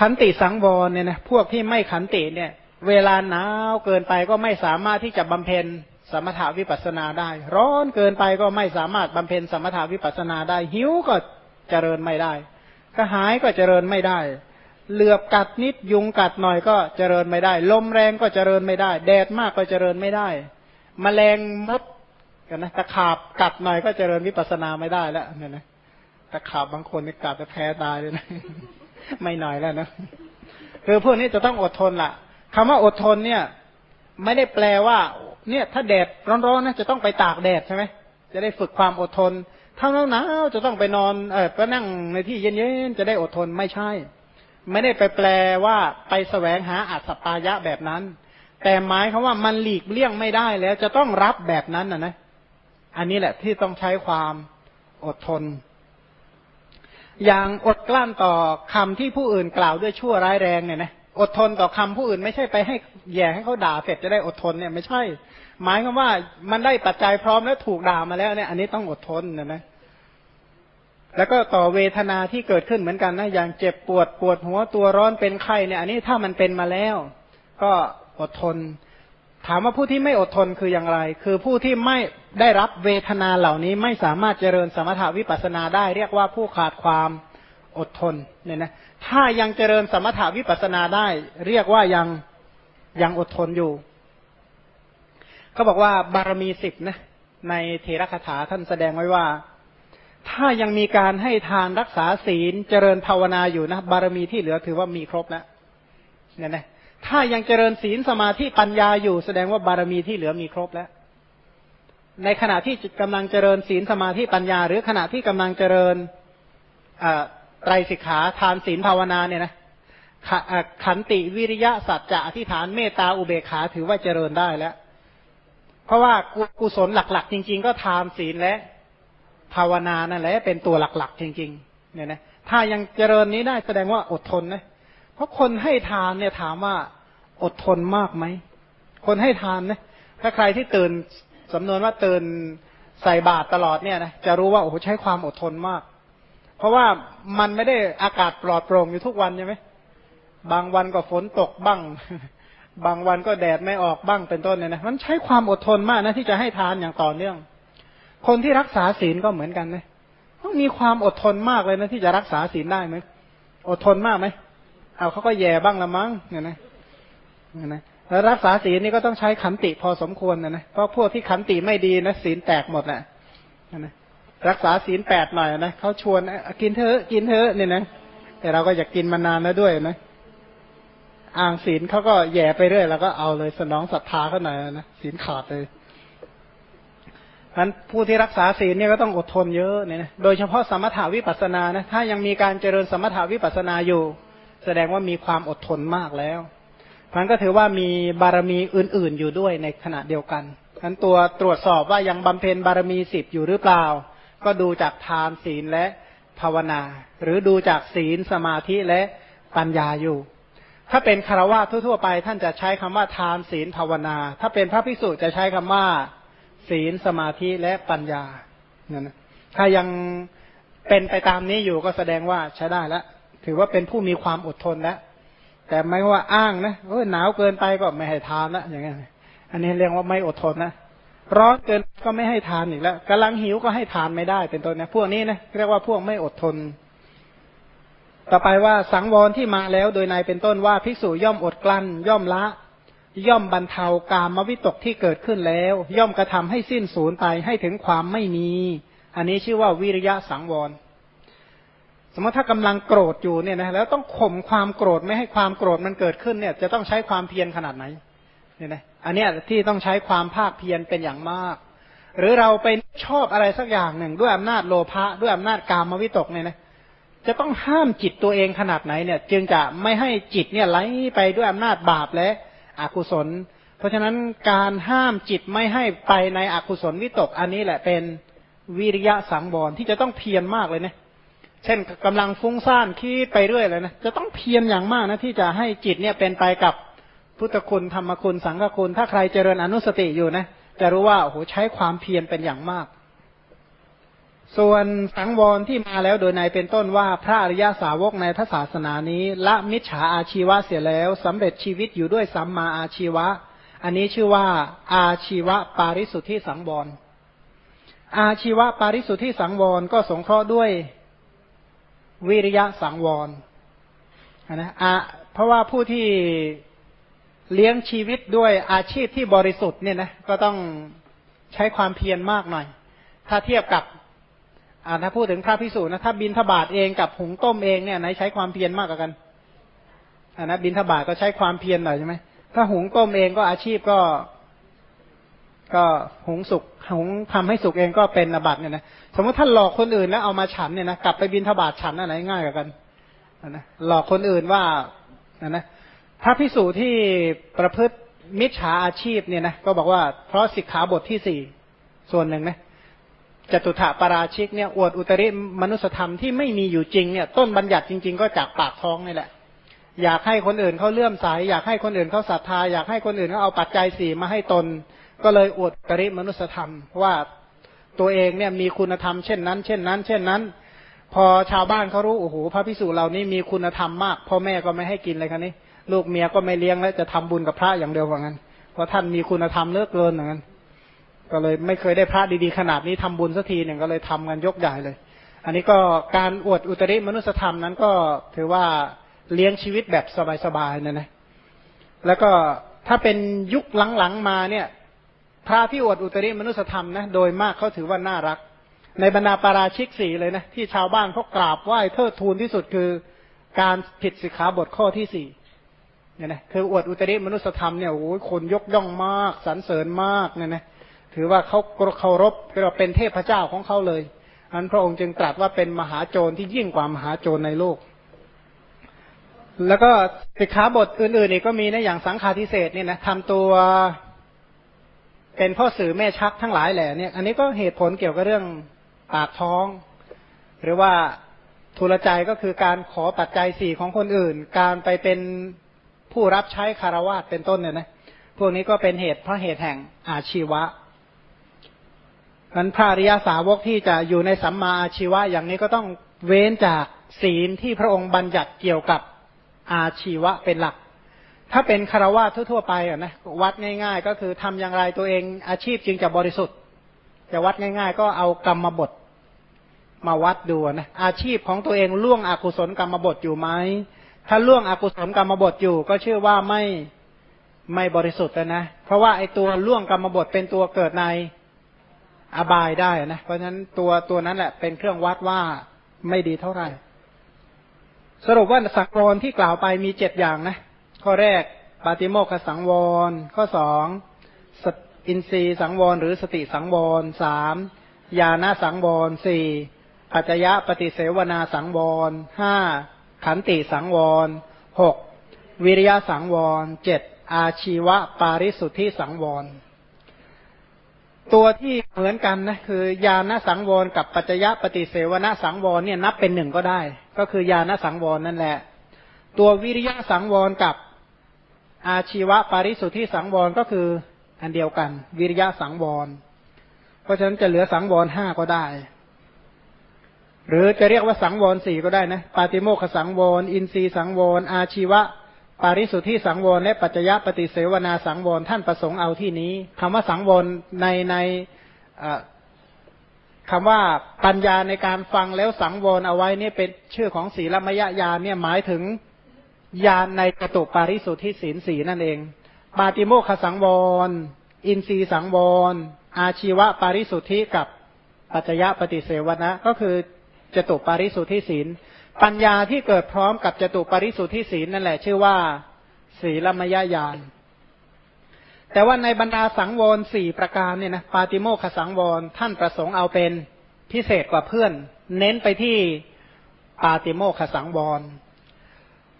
ขันติสังวรเนี่ยนะพวกที่ไม่ขันติเนี่ย เวลาหนาวเกินไปก็ไม่สามารถที่จะบำเพ็ญสมถาวิปัสนาได้ ร้อนเกินไปก็ไม่สามารถบำเพ็ญสมถาวิปัสนาได้ หิวก็เจริญไม่ได้กระหายก็เจริญไม่ได้ เหลือบกัดนิดยุงกัดหน่อยก็เจริญไม่ได้ ลมแรงก็เจริญไม่ได้ แดดมากก็เจริญไม่ได้แมลงมดกันนะตะขาบกัดหน่อยก็เจริญวิปัสนาไม่ได้แล้วเนี่ยนะตะขาบบางคนนี่กัดจะแพ้ตายเลยนะ ไม่หน่อยแล้วนะคือพวกนี้จะต้องอดทนละ่ะคำว่าอดทนเนี่ย ไม่ได้แปลว่า เนี่ย ถ้าแดดร้อนๆนะจะต้องไปตากแดดใช่ไหมจะได้ฝึกความอดทนถ้าหนาวจะต้องไปนอนเออไปนั่งในที่เย็นๆจะได้อดทนไม่ใช่ ไม่ได้ไปแปลว่าไปแสวงหาอัศปายะแบบนั้น แต่หมายคำว่ามันหลีกเลี่ยงไม่ได้แล้วจะต้องรับแบบนั้นนะนะอันนี้แหละที่ต้องใช้ความอดทน อย่างอดกลั้นต่อคำที่ผู้อื่นกล่าวด้วยชั่วร้ายแรงเนี่ยนะอดทนต่อคำผู้อื่นไม่ใช่ไปให้แย่ให้เขาด่าเสร็จจะได้อดทนเนี่ยไม่ใช่ หมายความว่ามันได้ปัจจัยพร้อมแล้วถูกด่ามาแล้วเนี่ย อันนี้ต้องอดทนนะนะแล้วก็ต่อเวทนาที่เกิดขึ้นเหมือนกันนะอย่างเจ็บปวดปวดหัวตัวร้อนเป็นไข้เนี่ย อันนี้ถ้ามันเป็นมาแล้ว ก็อดทน ถามว่าผู้ที่ไม่อดทนคืออย่างไร คือผู้ที่ไม่ได้รับเวทนาเหล่านี้ไม่สามารถเจริญสมถาวิปัสนาได้ เรียกว่าผู้ขาดความอดทนเนี่ยนะถ้ายังเจริญสมถาวิปัสนาได้ เรียกว่ายังยังอดทนอยู่เขาบอกว่าบารมีสิบนะในเทระคาถาท่านแสดงไว้ว่า ถ้ายังมีการให้ทานรักษาศีลเจริญภาวนาอยู่นะบารมีที่เหลือถือว่ามีครบแล้วเนี่ยนะ ถ้ายังเจริญศีลสมาธิปัญญาอยู่ แสดงว่าบารมีที่เหลือมีครบแล้ว ในขณะที่กำลังเจริญศีลสมาธิปัญญา หรือขณะที่กำลังเจริญไตรสิกขาทานศีลภาวนาเนี่ยนะขันติวิริยะสัจจะอธิษฐานเมตตาอุเบกขาถือว่าเจริญได้แล้ว เพราะว่ากุศลหลัก ๆ จริง ๆ ก็ทานศีลและภาวนานั่นแหละเป็นตัวหลักๆ จริง ๆ เนี่ยนะถ้ายังเจริญนี้ได้แสดงว่าอดทนนะ ราะคนให้ทานเนี่ยถามว่าอดทนมากไหม คนให้ทานนะถ้าใครที่ตื่นสำนวนว่าตื่นใส่บาตรตลอดเนี่ยนะจะรู้ว่าโอ้โหใช้ความอดทนมาก เพราะว่ามันไม่ได้อากาศปลอดโปร่งอยู่ทุกวันใช่ไหมบางวันก็ฝนตกบ้าง บางวันก็แดดไม่ออกบ้างเป็นต้นเนี่ยนะมันใช้ความอดทนมากนะที่จะให้ทานอย่างต่อเนื่อง คนที่รักษาศีลก็เหมือนกันนะต้องมีความอดทนมากเลยนะที่จะรักษาศีลได้ไหมอดทนมากไหม เอาเขาก็แย่บ้างละมั้งเนี่ยนะเนี่ยนะแล้วรักษาศีลนี่ก็ต้องใช้ขันติพอสมควรนะนะเพราะพวกที่ขันติไม่ดีนะศีลแตกหมดแหละนะรักษาศีลแปดหน่อยนะเขาชวนกินเถอะกินเถอะเนี่ยนะแต่เราก็อยากกินมานานแล้วด้วยนะอ่างศีลเขาก็แย่ไปเรื่อยแล้วก็เอาเลยสนองศรัทธาเขาหน่อยนะศีลขาดเลยนั้นผู้ที่รักษาศีลเนี่ยก็ต้องอดทนเยอะเนี่ยนะโดยเฉพาะสมถาวิปัสสนานะถ้ายังมีการเจริญสมถาวิปัสสนาอยู่ แสดงว่ามีความอดทนมากแล้วมันก็ถือว่ามีบารมีอื่น ๆ อยู่ด้วยในขณะเดียวกันนั้นตัวตรวจสอบว่ายังบำเพ็ญบารมีสิบอยู่หรือเปล่า ก็ดูจากทานศีลและภาวนา หรือดูจากศีลสมาธิและปัญญาอยู่ ถ้าเป็นคารวะทั่วๆไป ท่านจะใช้คำว่าทานศีลภาวนา ถ้าเป็นพระภิกษุจะใช้คำว่า ศีลสมาธิและปัญญาเนี่ยนะถ้ายังเป็นไปตามนี้อยู่ก็แสดงว่าใช้ได้แล้ว ถือว่าเป็นผู้มีความอดทนแล้วแต่ไม่ว่าอ้างนะเออหนาวเกินไปก็ไม่ให้ทานละอย่างเงี้ยอันนี้เรียกว่าไม่อดทนนะร้อนเกินก็ไม่ให้ทานอีกแล้วกำลังหิวก็ให้ทานไม่ได้ เป็นต้นนะพวกนี้นะเรียกว่าพวกไม่อดทน ต่อไปว่าสังวรที่มาแล้วโดยนายเป็นต้นว่าภิกษุย่อมอดกลั้น ย่อมละ ย่อมบรรเทากามวิตกที่เกิดขึ้นแล้ว ย่อมกระทำให้สิ้นสูญไปให้ถึงความไม่มี อันนี้ชื่อว่าวิริยะสังวร สมมติถ้ากำลังโกรธอยู่เนี่ยนะแล้วต้องข่มความโกรธไม่ให้ความโกรธมันเกิดขึ้นเนี่ย จะต้องใช้ความเพียรขนาดไหนเนี่ยนะอันนี้ที่ต้องใช้ความภาคเพียรเป็นอย่างมาก หรือเราไปชอบอะไรสักอย่างหนึ่ง ด้วยอำนาจโลภะด้วยอำนาจกามวิตกเนี่ยนะจะต้องห้ามจิตตัวเองขนาดไหนเนี่ย จึงจะไม่ให้จิตเนี่ยไหลไปด้วยอำนาจบาปและอกุศล เพราะฉะนั้นการห้ามจิตไม่ให้ไปในอกุศลวิตก อันนี้แหละเป็นวิริยะสังวรที่จะต้องเพียรมากเลยนะ เช่นกำลังฟุ้งซ่านคิดไปเรื่อยเลยนะจะต้องเพียรอย่างมากนะที่จะให้จิตเนี่ยเป็นไปกับพุทธคุณธรรมคุณสังฆคุณ ถ้าใครเจริญอนุสติอยู่นะจะรู้ว่าโอ้โหใช้ความเพียรเป็นอย่างมาก ส่วนสังวรที่มาแล้วโดยในเป็นต้นว่าพระอริยาสาวกในพระศาสนานี้ ละมิจฉาอาชีวะเสียแล้วสำเร็จชีวิตอยู่ด้วยสัมมาอาชีวะ อันนี้ชื่อว่าอาชีวะปาริสุทธิสังวรอาชีวะปาริสุทธิสังวรก็สงเคราะห์ด้วย วิริยะสังวรนะอะเพราะว่าผู้ที่เลี้ยงชีวิตด้วยอาชีพที่บริสุทธิ์เนี่ยนะก็ต้องใช้ความเพียรมากหน่อย ถ้าเทียบกับอ่าถ้าพูดถึงพระพิสูจน์นะถ้าบินทบาทเองกับหุงต้มเองเนี่ยไหนใช้ความเพียรมากกว่ากันอ่านะบินทบาทก็ใช้ความเพียรหน่อยใช่ไหมถ้าหุงต้มเองก็อาชีพก็ ก็หุงสุกหุงทำให้สุกเองก็เป็นอบัตเนี่ยนะสมมติท่านหลอกคนอื่นแล้วเอามาฉันเนี่ยนะกลับไปบินทบาทฉันอะไรง่ายกว่ากันนะหลอกคนอื่นว่านะนะพระพิสูจน์ที่ประพฤติมิจฉาอาชีพเนี่ยนะก็บอกว่าเพราะสิกขาบทที่สี่ส่วนหนึ่งนะจตุถะปราชิกเนี่ยอวดอุตริมนุสธรรมที่ไม่มีอยู่จริงเนี่ยต้นบัญญัติจริง ๆ ก็จากปากท้องนี่แหละ อยากให้คนอื่นเขาเลื่อมใสอยากให้คนอื่นเขาศรัทธาอยากให้คนอื่นเขาเอาปัจจัยสี่มาให้ตน ก็เลยอวดกริมนุสธรรมว่าตัวเองเนี่ยมีคุณธรรมเช่นนั้น เช่นนั้น เช่นนั้น พอชาวบ้านเขารู้โอ้โหพระพิสุเหล่านี้มีคุณธรรมมากพ่อแม่ก็ไม่ให้กินเลยครับนี่ลูกเมียก็ไม่เลี้ยงแล้วจะทำบุญกับพระอย่างเดียวว่างั้น เพราะท่านมีคุณธรรมเลือกเกินอย่างนั้น ก็เลยไม่เคยได้พระดีๆขนาดนี้ทำบุญสักทีหนึ่งก็เลยทำกันยกใหญ่เลย อันนี้ก็การอวดอุตริมนุสธรรมนั้นก็ถือว่าเลี้ยงชีวิตแบบสบายๆนะนะแล้วก็ถ้าเป็นยุคหลังๆมาเนี่ย พระที่อวดอุตริมนุสธรรมนะโดยมากเขาถือว่าน่ารัก ในบรรดาปาราชิกสี่เลยนะที่ชาวบ้านเขากราบไหว้เทิดทูนที่สุดคือการผิดสิกขาบทข้อที่สี่เนี่ยนะคืออวดอุตริมนุสธรรมเนี่ยโอ้ยคนยกย่องมากสรรเสริญมากเนี่ยนะถือว่าเขาเคารพเราเป็นเทพเจ้าของเขาเลยอันพระองค์จึงตรัสว่าเป็นมหาโจรที่ยิ่งกว่ามหาโจรในโลก แล้วก็สิกขาบทอื่นๆอีกก็มีนะอย่างสังฆาทิเศษเนี่ยนะทำตัว เป็นพ่อสื่อแม่ชักทั้งหลายแหละเนี่ย อันนี้ก็เหตุผลเกี่ยวกับเรื่องปากท้อง หรือว่าทุลใจก็คือการขอปัจจัยสี่ของคนอื่น การไปเป็นผู้รับใช้คารวะเป็นต้นเนี่ยนะพวกนี้ก็เป็นเหตุเพราะเหตุแห่งอาชีวะนั้นพระริยาสาวกที่จะอยู่ในสัมมาอาชีวะอย่างนี้ก็ต้องเว้นจากศีลที่พระองค์บัญญัติเกี่ยวกับอาชีวะเป็นหลัก ถ้าเป็นคารวะทั่วๆไปอะนะวัดง่าย ๆ ก็คือทำอย่างไรตัวเองอาชีพจึงจะบริสุทธิ์จะวัดง่าย ๆ ก็เอากรรมบทมาวัดดูนะอาชีพของตัวเองล่วงอกุศลกรรมบทอยู่ไหมถ้าล่วงอกุศลกรรมบทอยู่ ก็ชื่อว่าไม่ไม่บริสุทธิ์นะ เพราะว่าไอ้ตัวล่วงกรรมบทเป็นตัวเกิดในอบายได้นะเพราะฉะนั้นตัวตัวนั้นแหละเป็นเครื่องวัดว่าไม่ดีเท่าไหร่ สรุปว่าสังวรที่กล่าวไปมีเจ็ดอย่างนะ ข้อแรกปาติโมกสังวร ข้อสองอินทรีสังวร หรือสติสังวรสามญาณสังวรสี่ปัจจยะปฏิเสวนาสังวรห้าขันติสังวรหกวิริยะสังวรเจ็ดอาชีวะปาริสุทธิสังวร ตัวที่เหมือนกันนะคือ ญาณสังวรกับปัจจยปฏิเสวนาสังวรเนี่ยนับเป็นหนึ่งก็ได้ ก็คือญาณสังวรนั่นแหละ ตัววิริยะสังวรกับ อาชีวะปาริสุทธิสังวรก็คืออันเดียวกัน วิริยะสังวร เพราะฉะนั้นจะเหลือสังวรห้าก็ได้ หรือจะเรียกว่าสังวรสี่ก็ได้นะปาติโมขสังวร อินทรีสังวร อาชีวะ ปาริสุทธิสังวร และปัจจยปฏิเสวนาสังวรท่านประสงค์เอาที่นี้คำว่าสังวรในในคำว่าปัญญาในการฟังแล้วสังวรเอาไว้เนี่ยเป็นชื่อของศีลมยญาเนี่ยหมายถึง ญาณในกตุปาริสุทธิศีลสีนั่นเอง ปาติโมขสังวร อินทรีสังวร อาชีวะปาริสุทธิกับปัจจยปฏิเสวนะก็คือจตุปาริสุทธิศีล ปัญญาที่เกิดพร้อมกับจตุปาริสุทธิศีลนั่นแหละ ชื่อว่า ศีลมยญาณแต่ว่าในบรรดาสังวรสี่ประการเนี่ยนะปาติโมขสังวรท่านประสงค์เอาเป็นพิเศษกว่าเพื่อน เน้นไปที่ปาติโมขสังวร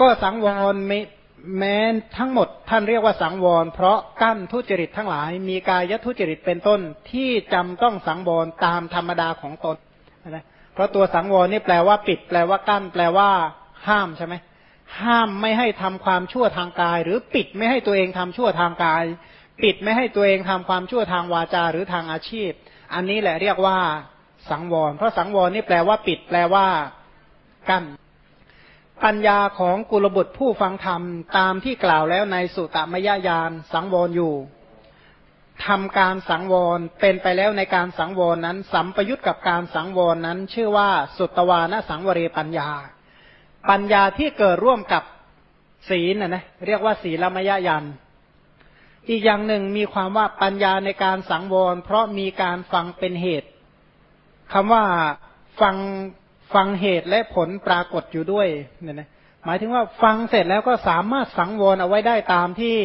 ก็สังวรไม่แม้ทั้งหมดท่านเรียกว่าสังวร เพราะกั้นทุจริตทั้งหลาย มีกายทุจริตเป็นต้นที่จำต้องสังวรตามธรรมดาของตนนะเพราะตัวสังวรนี่แปลว่าปิด แปลว่ากั้น แปลว่า ห้ามใช่ไหมห้ามไม่ให้ทำความชั่วทางกาย หรือปิดไม่ให้ตัวเองทำชั่วทางกาย ปิดไม่ให้ตัวเองทำความชั่วทางวาจาหรือทางอาชีพ อันนี้แหละเรียกว่า สังวร เพราะสังวรนี่แปลว่าปิด แปลว่า กั้น ปัญญาของกุลบุตรผู้ฟังธรรมตามที่กล่าวแล้วในสุตมยญาณสังวรอยู่ทำการสังวรเป็นไปแล้วในการสังวรนั้น สัมปยุตกับการสังวรนั้น ชื่อว่าสุตวานสังวรีปัญญา ปัญญาที่เกิดร่วมกับศีลนะนะเรียกว่าศีลมยญาณอีกอย่างหนึ่งมีความว่าปัญญาในการสังวร เพราะมีการฟังเป็นเหตุคำว่าฟัง ฟังเหตุและผลปรากฏอยู่ด้วยเนี่ยนะหมายถึงว่าฟังเสร็จแล้วก็สามารถสังวรเอาไว้ได้ตามที่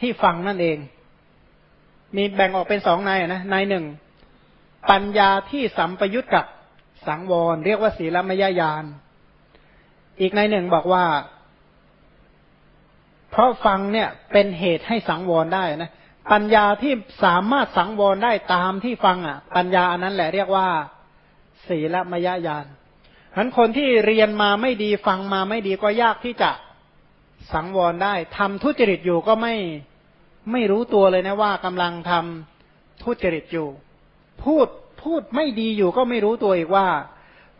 ที่ฟังนั่นเอง มีแบ่งออกเป็นสองในนะในหนึ่งปัญญาที่สัมปยุตกับสังวร เรียกว่าศีลมยญาณอีกในหนึ่งบอกว่า เพราะฟังเนี่ยเป็นเหตุให้สังวรได้นะปัญญาที่สามารถสังวรได้ตามที่ฟังอะ ปัญญาอันนั้นแหละเรียกว่า ศีลมยญาณ นั้นคนที่เรียนมาไม่ดีฟังมาไม่ดีก็ยากที่จะสังวรได้ทำทุจริตอยู่ก็ไม่ไม่รู้ตัวเลยนะว่ากำลังทำทุจริตอยู่ พูดพูดไม่ดีอยู่ก็ไม่รู้ตัวอีกว่า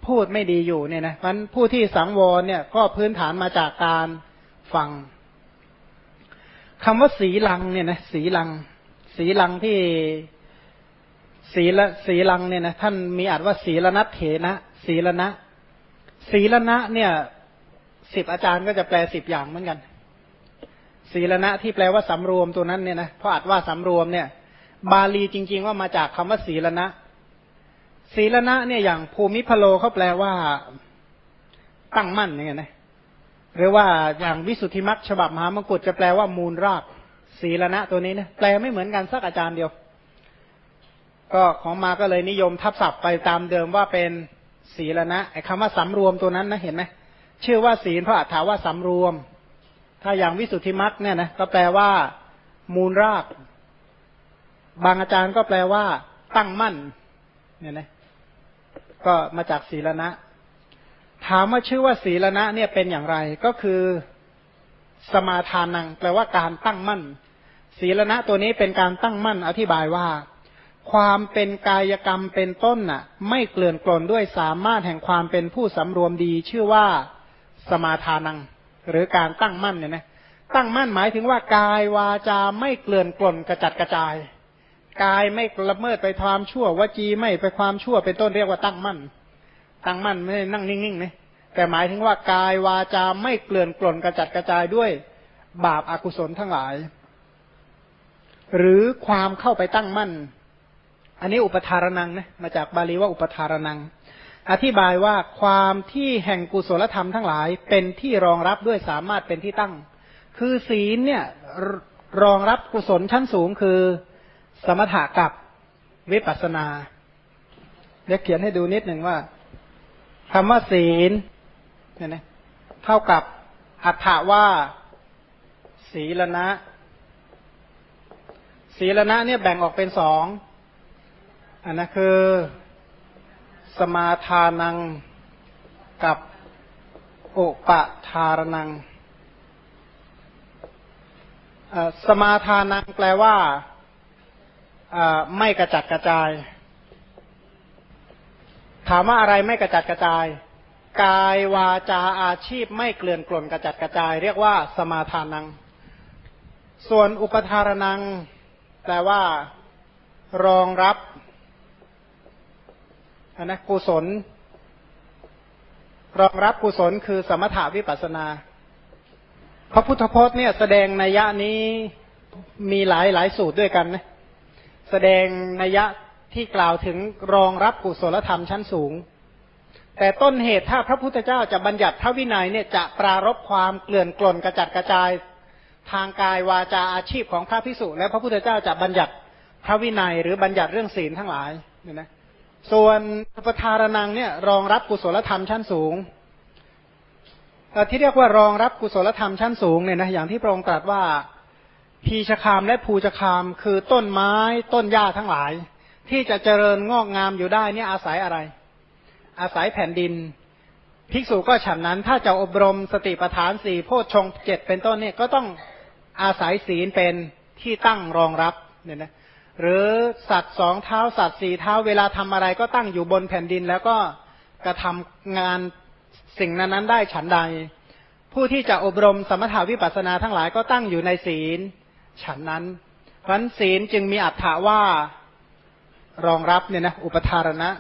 พูดไม่ดีอยู่เนี่ยนะมันผู้ที่สังวรเนี่ยก็พื้นฐานมาจากการฟังคำว่าสีลังเนี่ยนะสีลัง สีลังที่สีละสีลังเนี่ยนะท่านมีอาจว่าสีละนัตเถนะ สีละนะ สีละนะเนี่ยสิบอาจารย์ก็จะแปลสิบอย่างเหมือนกันสีละนะที่แปลว่าสำรวมตัวนั้นเนี่ยนะเพราะอาจว่าสำรวมเนี่ย บาลีจริง ๆ ว่ามาจากคำว่าสีละนะสีละนะเนี่ยอย่างภูมิพโลเขาแปลว่าตั้งมั่นอย่างเงี้ยนะหรือว่าอย่างวิสุทธิมัคฉบับมหามกุฎจะแปลว่ามูลรากศีลนะตัวนี้นะแปลไม่เหมือนกันสักอาจารย์เดียว ก็ของมาก็เลยนิยมทับศัพท์ไปตามเดิมว่าเป็น ศีลนะไอ้คำว่าสำรวมตัวนั้นนะเห็นไหมชื่อว่าศีลเพราะอัถาว่าสำรวม ถ้าอย่างวิสุทธิมัคเนี่ยนะก็แปลว่า มูลราก บางอาจารย์ก็แปลว่า ตั้งมั่น เนี่ยนะก็มาจากศีลนะ ถามว่าชื่อว่าศีลนะเนี่ยเป็นอย่างไร ก็คือสมาทานัง แปลว่าการตั้งมั่น ศีลนะตัวนี้เป็นการตั้งมั่น อธิบายว่า ความเป็นกายกรรมเป็นต้นน่ะ ไม่เกลื่อนกลนด้วยสามารถแห่งความเป็นผู้สำรวมดีชื่อว่าสมาทานัง หรือการตั้งมั่นเนี่ยนะตั้งมั่นหมายถึงว่ากายวาจาไม่เกลื่อนกลนกระจัดกระจาย กายไม่ละเมิดไปความชั่ววจีไม่ไปความชั่วเป็นต้นเรียกว่าตั้งมั่น ตั้งมั่นไม่ได้นั่งนิ่งๆนะแต่หมายถึงว่ากายวาจาไม่เกลื่อนกล่นกระจัดกระจายด้วยบาปอากุศลทั้งหลาย หรือความเข้าไปตั้งมั่น อันนี้อุปทารนังนะมาจากบาลีว่าอุปทารนัง อธิบายว่าความที่แห่งกุศลธรรมทั้งหลายเป็นที่รองรับด้วยสามารถเป็นที่ตั้ง คือศีลเนี่ยรองรับกุศลชั้นสูงคือสมถะกับวิปัสนาเดี๋ยวเขียนให้ดูนิดหนึ่งว่าคำว่าศีลเนี่ยนะเท่ากับอัฏฐว่าศีลนะศีลนะเนี่ยแบ่งออกเป็นสอง อันนั้นคือ สมาทานังกับอุปทารนัง สมาทานังแปลว่าไม่กระจัดกระจาย ถามว่าอะไรไม่กระจัดกระจาย กายวาจาอาชีพไม่เกลื่อนกล่นกระจัดกระจาย เรียกว่า สมาทานัง ส่วนอุปทารนัง แปลว่า รองรับ อันนะกุศล รองรับกุศลคือสมถาวิปัสนา พระพุทธพจน์เนี่ยแสดงนัยยะนี้มีหลายหลายสูตรด้วยกันนะแสดงนัยยะที่กล่าวถึงรองรับกุศลธรรมชั้นสูง แต่ต้นเหตุถ้าพระพุทธเจ้าจะบัญญัติพระวินัยเนี่ยจะปรารบความเกลื่อนกล่นกระจัดกระจายทางกายวาจาอาชีพของพระพิสุและพระพุทธเจ้าจะบัญญัติพระวินัยหรือบัญญัติเรื่องศีลทั้งหลายเนี่ยนะ ส่วนปทารนังเนี่ยรองรับกุศลธรรมชั้นสูงที่เรียกว่ารองรับกุศลธรรมชั้นสูงเนี่ยนะอย่างที่พระองค์ตรัสว่าพีชคามและภูชคามคือต้นไม้ต้นหญ้าทั้งหลาย ที่จะเจริญงอกงามอยู่ได้เนี่ยอาศัยอะไร อาศัยแผ่นดิน ภิกษุก็ฉันนั้น ถ้าจะอบรมสติปัฏฐานสี่โพชฌงเจ็ดเป็นต้นเนี่ยก็ต้องอาศัยศีลเป็นที่ตั้งรองรับเนี่ยนะ หรือสัตว์สองเท้าสัตว์สี่เท้าเวลาทำอะไรก็ตั้งอยู่บนแผ่นดิน แล้วก็กระทำงานสิ่งนั้นๆได้ฉันใด ผู้ที่จะอบรมสมถาวิปัสสนาทั้งหลายก็ตั้งอยู่ในศีล ฉันนั้นเพราะศีลจึงมีอัตถาว่ารองรับเนี่ยนะอุปทารณะ